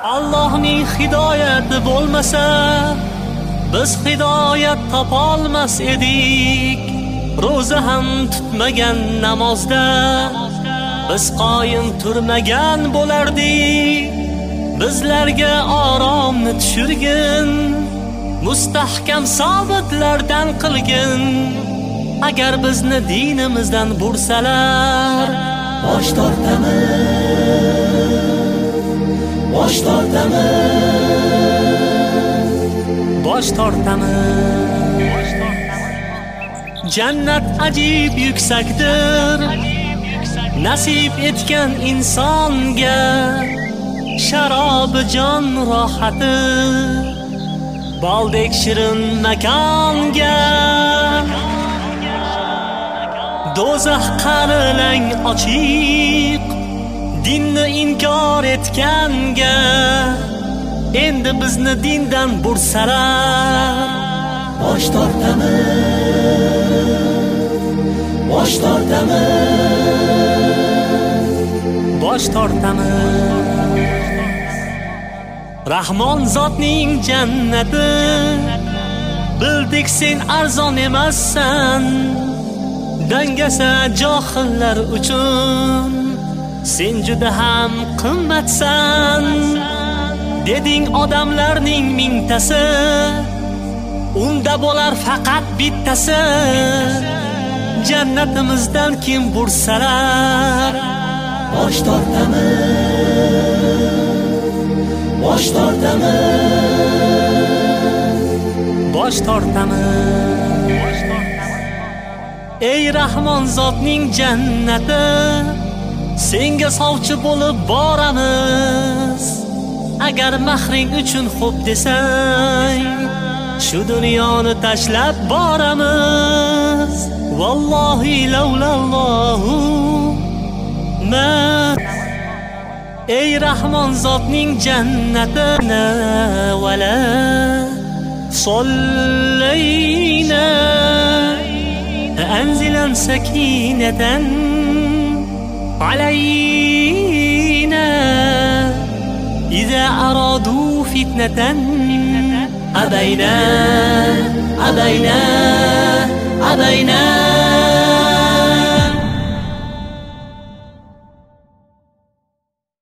Allohning hidoyati bo'lmasa biz hidoyat topolmas edik. Ro'za ham tutmagan namozda biz qoyim turmagan bo'lardik. Bizlarga oromni tushirgin mustahkam sobitlardan qilgin. Agar bizni dinimizdan bursalar bosh tortamiz. Bosh tortamiz. Bosh tortamiz. Jannat ajib yuksakdir. Nasib etgan insonga sharobi jon rohati. Boldek shirin makonga. Do'zax qarilang ochiq. Dinni inkor etganga endi bizni dindan bursalar. Bosh tortamiz. Bosh tortamiz. Bosh tortamiz. Rahmon zotning jannati. Bildik sen arzon emassan. Dangasa johillar uchun sen juda ham qimmatsan deding odamlarning mingtasi unda bo'lar faqat bittasi. Jannatimizdan kim bursalar? Bosh tortamiz. Bosh tortamiz. Bosh tortamiz. Ey rahmon zotning jannati senga sovchi bo'lib boramiz agar mahring uchun xo'p desang shu dunyoni tashlab boramiz vallohi lavlallohu ma ey rahmon zotning jannatini vala صلينا أنزلا سكينة علينا إذا أرادوا فتنة أبينا أبينا أبينا.